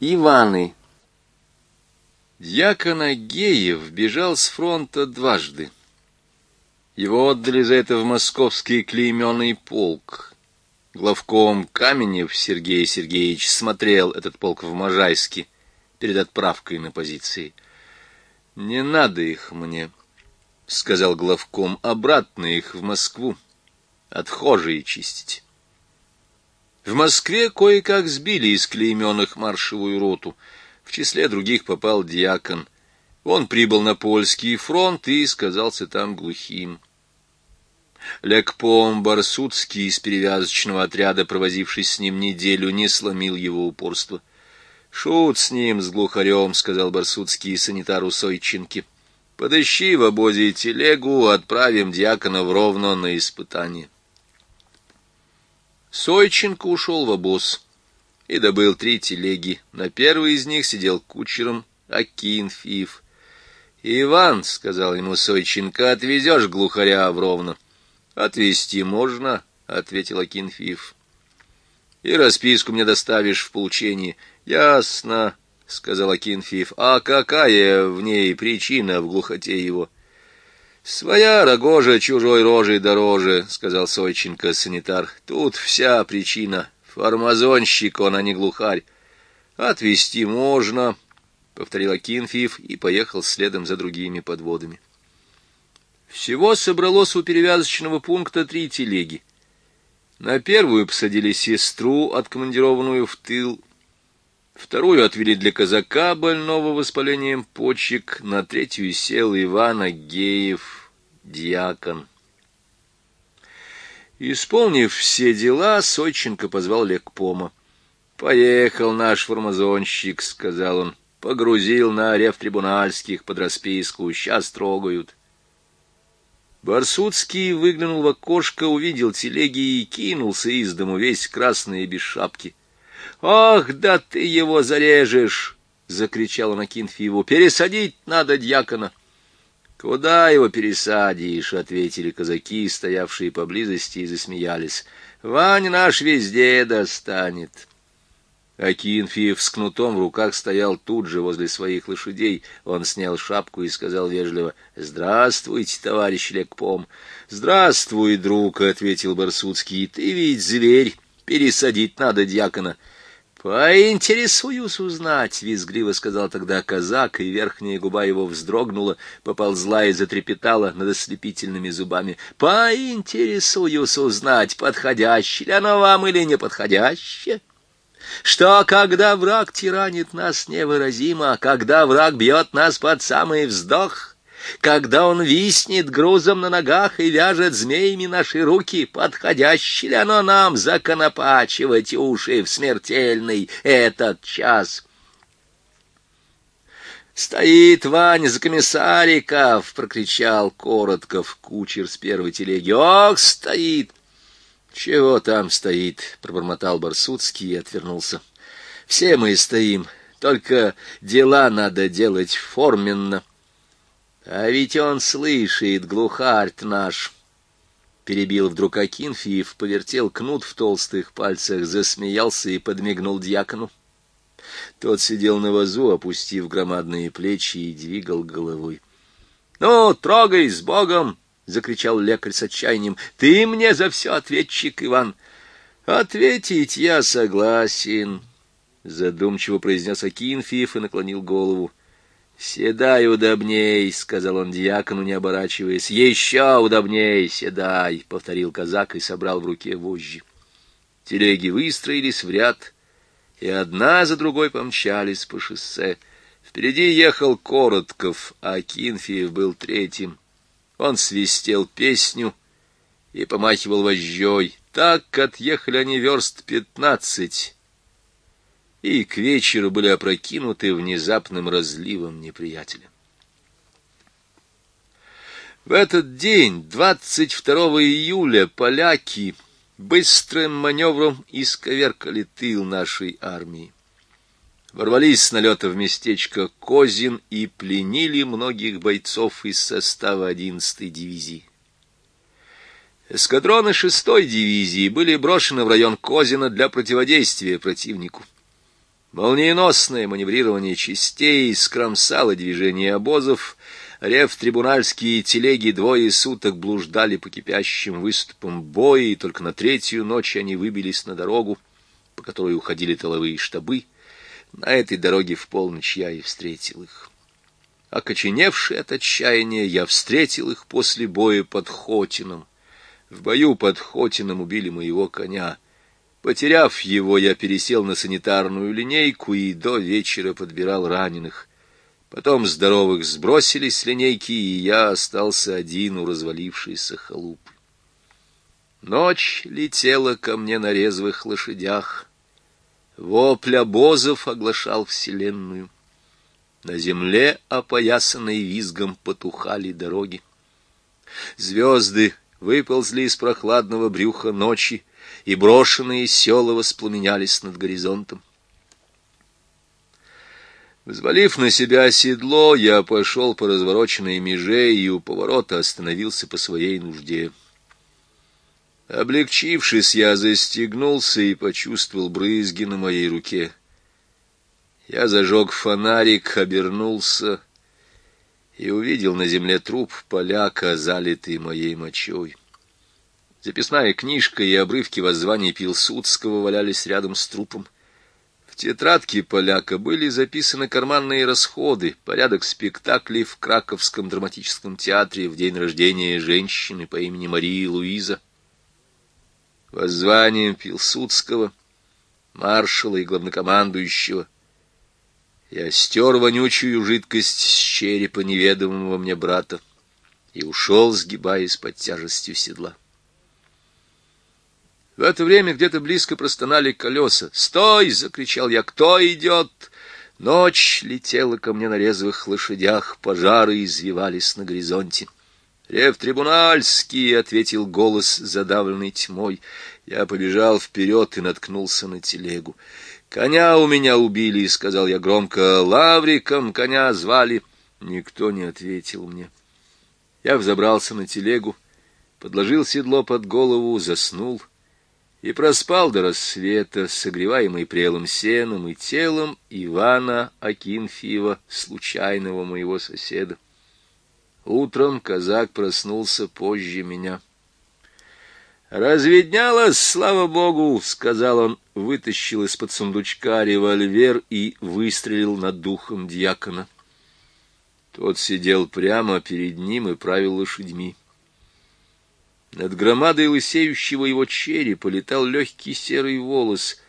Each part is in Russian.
Иваны. Дьякон Агеев бежал с фронта дважды. Его отдали за это в московский клейменный полк. Главком Каменев Сергей Сергеевич смотрел этот полк в Можайске перед отправкой на позиции. «Не надо их мне», — сказал главком, — «обратно их в Москву, отхожие чистить». В Москве кое-как сбили из клейменных маршевую роту. В числе других попал диакон. Он прибыл на польский фронт и сказался там глухим. Лекпом Барсуцкий из перевязочного отряда, провозившись с ним неделю, не сломил его упорство. — Шут с ним, с глухарем, — сказал Барсуцкий санитару Сойченке. — Подыщи в обозе телегу, отправим диакона в Ровно на испытание. Сойченко ушел в обоз и добыл три телеги. На первой из них сидел кучером Акинфиев. «Иван», — сказал ему Сойченко, — «отвезешь глухаря в Ровно». «Отвезти можно», — ответил Акинфиев. «И расписку мне доставишь в получении». «Ясно», — сказал Акинфиев. «А какая в ней причина в глухоте его?» «Своя рогожа чужой рожей дороже», — сказал Сойченко санитар. «Тут вся причина. Фармазонщик он, а не глухарь. Отвезти можно», — повторил Акинфиев и поехал следом за другими подводами. Всего собралось у перевязочного пункта три телеги. На первую посадили сестру, откомандированную в тыл, Вторую отвели для казака, больного воспалением почек, на третью сел Иван Агеев, диакон. Исполнив все дела, Сойченко позвал лекпома. «Поехал наш формазонщик», — сказал он, — «погрузил на рефтрибунальских под расписку, сейчас трогают». Барсуцкий выглянул в окошко, увидел телеги и кинулся из дому весь красный и без шапки. «Ах, да ты его зарежешь!» — закричал Накинфиеву. «Пересадить надо дьякона!» «Куда его пересадишь?» — ответили казаки, стоявшие поблизости, и засмеялись. «Вань наш везде достанет». Акинфиев с кнутом в руках стоял тут же возле своих лошадей. Он снял шапку и сказал вежливо, «Здравствуйте, товарищ Лекпом». «Здравствуй, друг», — ответил Барсуцкий, — «ты ведь зверь, пересадить надо дьякона». «Поинтересуюсь узнать», — визгливо сказал тогда казак, и верхняя губа его вздрогнула, поползла и затрепетала над ослепительными зубами. «Поинтересуюсь узнать, подходящее ли оно вам или неподходящее» что когда враг тиранит нас невыразимо, когда враг бьет нас под самый вздох, когда он виснет грузом на ногах и вяжет змеями наши руки, подходяще ли оно нам законопачивать уши в смертельный этот час? «Стоит Ваня за комиссариков!» — прокричал Коротков, кучер с первой телеги. «Ох, стоит!» «Чего там стоит?» — пробормотал Барсуцкий и отвернулся. «Все мы стоим, только дела надо делать форменно». А ведь он слышит, глухарь наш. Перебил вдруг Акинфиев, повертел кнут в толстых пальцах, засмеялся и подмигнул дьякону. Тот сидел на вазу, опустив громадные плечи и двигал головой. — Ну, трогай с Богом! — закричал лекарь с отчаянием. — Ты мне за все ответчик, Иван. — Ответить я согласен, — задумчиво произнес Акинфиев и наклонил голову. «Седай удобней», — сказал он дьякону, не оборачиваясь. «Еще удобней, седай», — повторил казак и собрал в руке вожжи. Телеги выстроились в ряд, и одна за другой помчались по шоссе. Впереди ехал Коротков, а Кинфиев был третьим. Он свистел песню и помахивал вожжой. Так отъехали они верст пятнадцать и к вечеру были опрокинуты внезапным разливом неприятеля. В этот день, 22 июля, поляки быстрым маневром исковеркали тыл нашей армии. Ворвались с налета в местечко Козин и пленили многих бойцов из состава 11-й дивизии. Эскадроны 6-й дивизии были брошены в район Козина для противодействия противнику. Молниеносное маневрирование частей скромсало движение обозов, рев трибунальские телеги двое суток блуждали по кипящим выступам боя, и только на третью ночь они выбились на дорогу, по которой уходили тыловые штабы. На этой дороге в полночь я и встретил их. Окоченевший от отчаяния, я встретил их после боя под Хотином. В бою под Хотином убили моего коня. Потеряв его, я пересел на санитарную линейку и до вечера подбирал раненых. Потом здоровых сбросили с линейки, и я остался один у развалившейся халупы. Ночь летела ко мне на резвых лошадях. Вопль обозов оглашал вселенную. На земле, опоясанной визгом, потухали дороги. Звезды выползли из прохладного брюха ночи, и брошенные села воспламенялись над горизонтом. Взвалив на себя седло, я пошел по развороченной меже и у поворота остановился по своей нужде. Облегчившись, я застегнулся и почувствовал брызги на моей руке. Я зажег фонарик, обернулся и увидел на земле труп поляка, залитый моей мочой. Записная книжка и обрывки воззваний Пилсудского валялись рядом с трупом. В тетрадке поляка были записаны карманные расходы, порядок спектаклей в Краковском драматическом театре в день рождения женщины по имени Марии Луиза. Воззванием Пилсудского, маршала и главнокомандующего — я стер вонючую жидкость с черепа неведомого мне брата и ушел, сгибаясь под тяжестью седла. В это время где-то близко простонали колеса. «Стой!» — закричал я. «Кто идет?» Ночь летела ко мне на резвых лошадях, пожары извивались на горизонте. «Рев трибунальский!» — ответил голос, задавленный тьмой. Я побежал вперед и наткнулся на телегу. «Коня у меня убили», — сказал я громко. «Лавриком коня звали». Никто не ответил мне. Я взобрался на телегу, подложил седло под голову, заснул и проспал до рассвета, согреваемый прелым сеном и телом Ивана Акинфиева, случайного моего соседа. Утром казак проснулся позже меня. «Разведнялось, слава богу!» — сказал он, вытащил из-под сундучка револьвер и выстрелил над духом дьякона. Тот сидел прямо перед ним и правил лошадьми. Над громадой лысеющего его черепа летал легкий серый волос.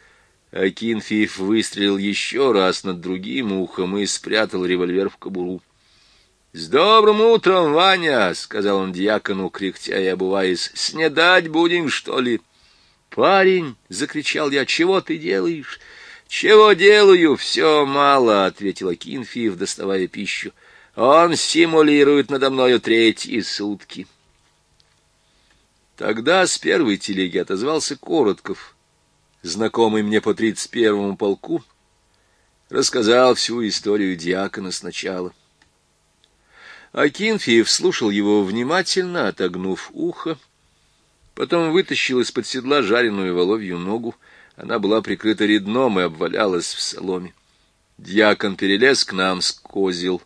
Акинфиев выстрелил еще раз над другим ухом и спрятал револьвер в кобуру. — С добрым утром, Ваня! — сказал он дьякону, кряхтя и обуваясь. — Снедать будем, что ли? — Парень! — закричал я. — Чего ты делаешь? — Чего делаю? Все мало, — ответил Акинфиев, доставая пищу. — Он симулирует надо мною третьи сутки. Тогда с первой телеги отозвался Коротков, знакомый мне по тридцать первому полку, рассказал всю историю дьякона сначала. Акинфиев слушал его внимательно, отогнув ухо, потом вытащил из-под седла жареную воловью ногу. Она была прикрыта редном и обвалялась в соломе. Дьякон перелез к нам с козел,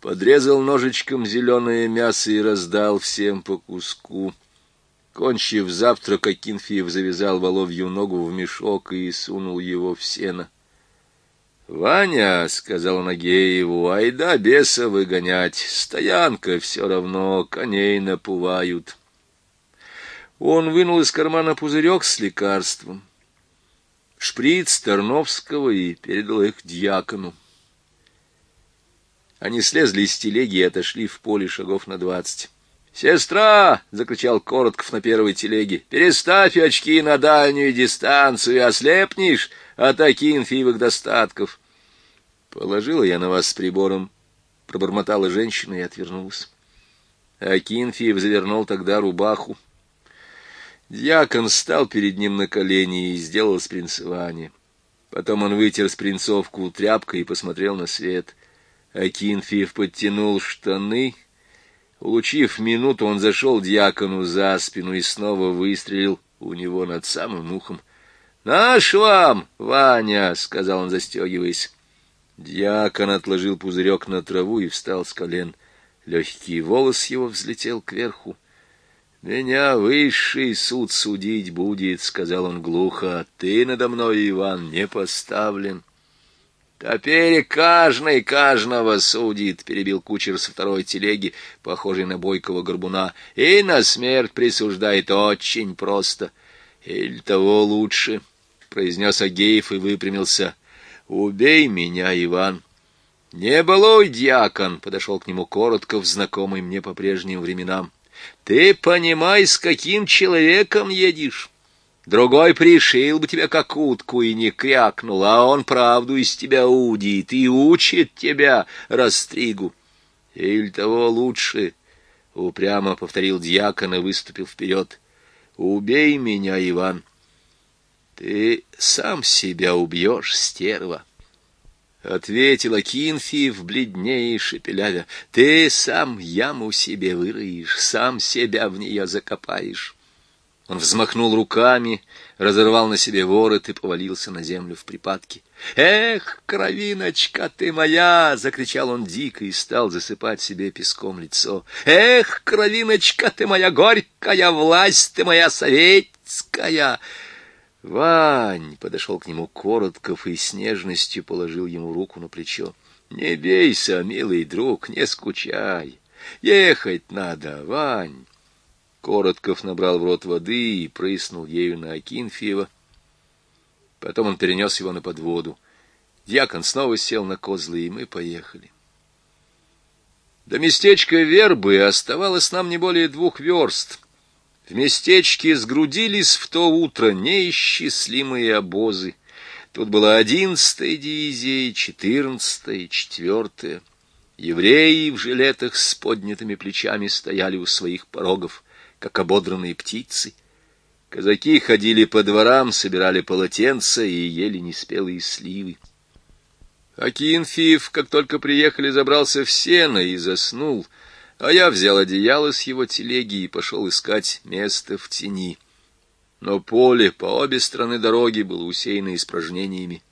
подрезал ножичком зеленое мясо и раздал всем по куску. Кончив завтрак, Акинфиев завязал воловью ногу в мешок и сунул его в сено. — Ваня, — сказал Нагееву, — айда беса выгонять, стоянка все равно, коней напувают. Он вынул из кармана пузырек с лекарством, шприц Тарновского и передал их дьякону. Они слезли из телеги и отошли в поле шагов на двадцать. «Сестра!» — закричал Коротков на первой телеге. «Переставь очки на дальнюю дистанцию, ослепнешь от акинфиевых достатков». «Положила я на вас с прибором», — пробормотала женщина и отвернулась. Акинфиев завернул тогда рубаху. Дьякон стал перед ним на колени и сделал спринцевание. Потом он вытер спринцовку тряпкой и посмотрел на свет. Акинфиев подтянул штаны Улучив минуту, он зашел дьякону за спину и снова выстрелил у него над самым ухом. «Наш вам, Ваня!» — сказал он, застегиваясь. Дьякон отложил пузырек на траву и встал с колен. Легкий волос его взлетел кверху. «Меня высший суд судить будет», — сказал он глухо, — «а ты надо мной, Иван, не поставлен». «Теперь каждый каждого судит», — перебил кучер со второй телеги, похожий на бойкого горбуна, — «и на смерть присуждает очень просто». «Или того лучше», — произнес Агеев и выпрямился. «Убей меня, Иван». «Не балуй, дьякон», — подошел к нему коротко, знакомый мне по прежним временам. «Ты понимай, с каким человеком едешь». Другой пришил бы тебя как утку и не крякнул, а он правду из тебя удит и учит тебя растригу. Или того лучше, — упрямо повторил дьякон и выступил вперед. Убей меня, Иван. Ты сам себя убьешь, стерва. Ответил Акинфиев, бледнее и шепелявя. Ты сам яму себе выроешь, сам себя в нее закопаешь. Он взмахнул руками, разорвал на себе ворот и повалился на землю в припадке. «Эх, кровиночка ты моя!» — закричал он дико и стал засыпать себе песком лицо. «Эх, кровиночка ты моя горькая, власть ты моя советская!» Вань подошел к нему Коротков и с нежностью положил ему руку на плечо. «Не бейся, милый друг, не скучай. Ехать надо, Вань». Коротков набрал в рот воды и прыснул ею на Акинфиева. Потом он перенес его на подводу. Дьякон снова сел на козлы, и мы поехали. До местечка Вербы оставалось нам не более двух верст. В местечке сгрудились в то утро неисчислимые обозы. Тут была одиннадцатая дивизия, четырнадцатая четвертая. Евреи в жилетах с поднятыми плечами стояли у своих порогов как ободранные птицы. Казаки ходили по дворам, собирали полотенца и ели неспелые сливы. Акинфиев, как только приехали, забрался в сено и заснул, а я взял одеяло с его телеги и пошел искать место в тени. Но поле по обе стороны дороги было усеяно испражнениями.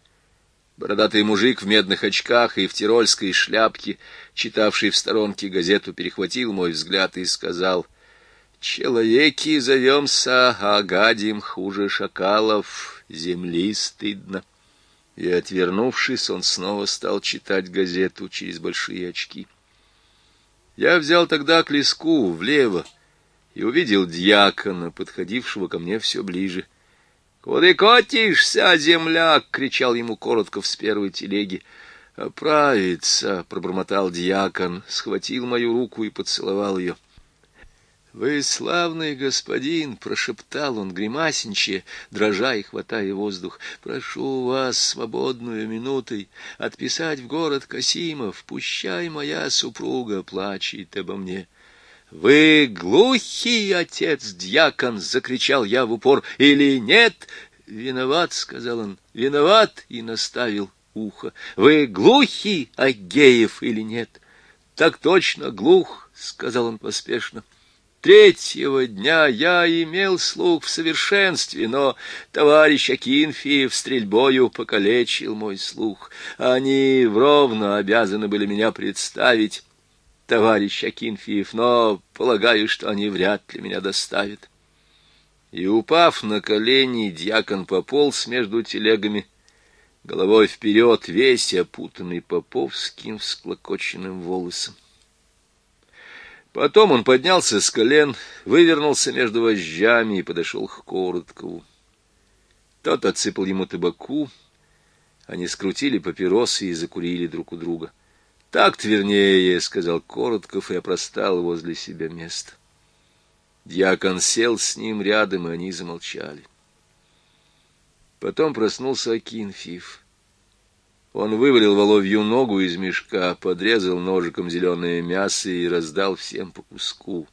Бородатый мужик в медных очках и в тирольской шляпке, читавший в сторонке газету, перехватил мой взгляд и сказал — Человеки зовемся, а гадим хуже шакалов, земли стыдно. И, отвернувшись, он снова стал читать газету через большие очки. Я взял тогда к леску влево и увидел дьякона, подходившего ко мне все ближе. — Куда котишься, земляк? — кричал ему Коротков с первой телеги. — Оправиться, — пробормотал дьякон, схватил мою руку и поцеловал ее. — «Вы славный господин!» — прошептал он, гримасничая, дрожа и хватая воздух. «Прошу вас свободную минутой отписать в город Касимов. Пущай моя супруга плачет обо мне». «Вы глухий, отец-дьякон!» — закричал я в упор. «Или нет?» «Виноват», — сказал он, — «виноват» и наставил ухо. «Вы глухий, Агеев, или нет?» «Так точно, глух», — сказал он поспешно. Третьего дня я имел слух в совершенстве, но товарищ Акинфиев стрельбою покалечил мой слух. Они вровно обязаны были меня представить, товарищ Акинфиев, но полагаю, что они вряд ли меня доставят. И, упав на колени, дьякон пополз между телегами, головой вперед, весь опутанный поповским всклокоченным волосом. Потом он поднялся с колен, вывернулся между вожжами и подошел к Короткову. Тот отсыпал ему табаку, они скрутили папиросы и закурили друг у друга. — Так вернее, — сказал Коротков и опростал возле себя место. Дьякон сел с ним рядом, и они замолчали. Потом проснулся Акинфиев. Он вывалил воловью ногу из мешка, подрезал ножиком зеленое мясо и раздал всем по куску.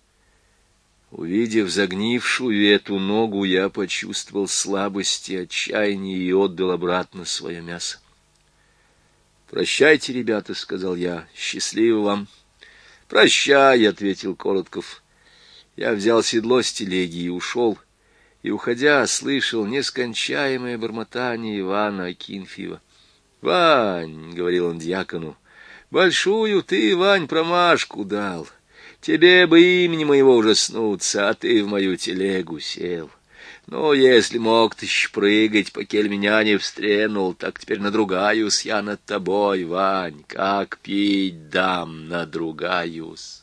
Увидев загнившую эту ногу, я почувствовал слабость и отчаяние и отдал обратно свое мясо. «Прощайте, ребята», — сказал я, — «счастливо вам». «Прощай», — ответил Коротков. Я взял седло с телеги и ушел, и, уходя, слышал нескончаемое бормотание Ивана Акинфьева. «Вань», — говорил он дьякону, — «большую ты, Вань, промашку дал. Тебе бы имени моего ужаснуться, а ты в мою телегу сел. Ну, если мог ты прыгать, покель меня не встренул, так теперь надругаюсь я над тобой, Вань, как пить дам, надругаюсь».